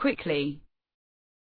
quickly.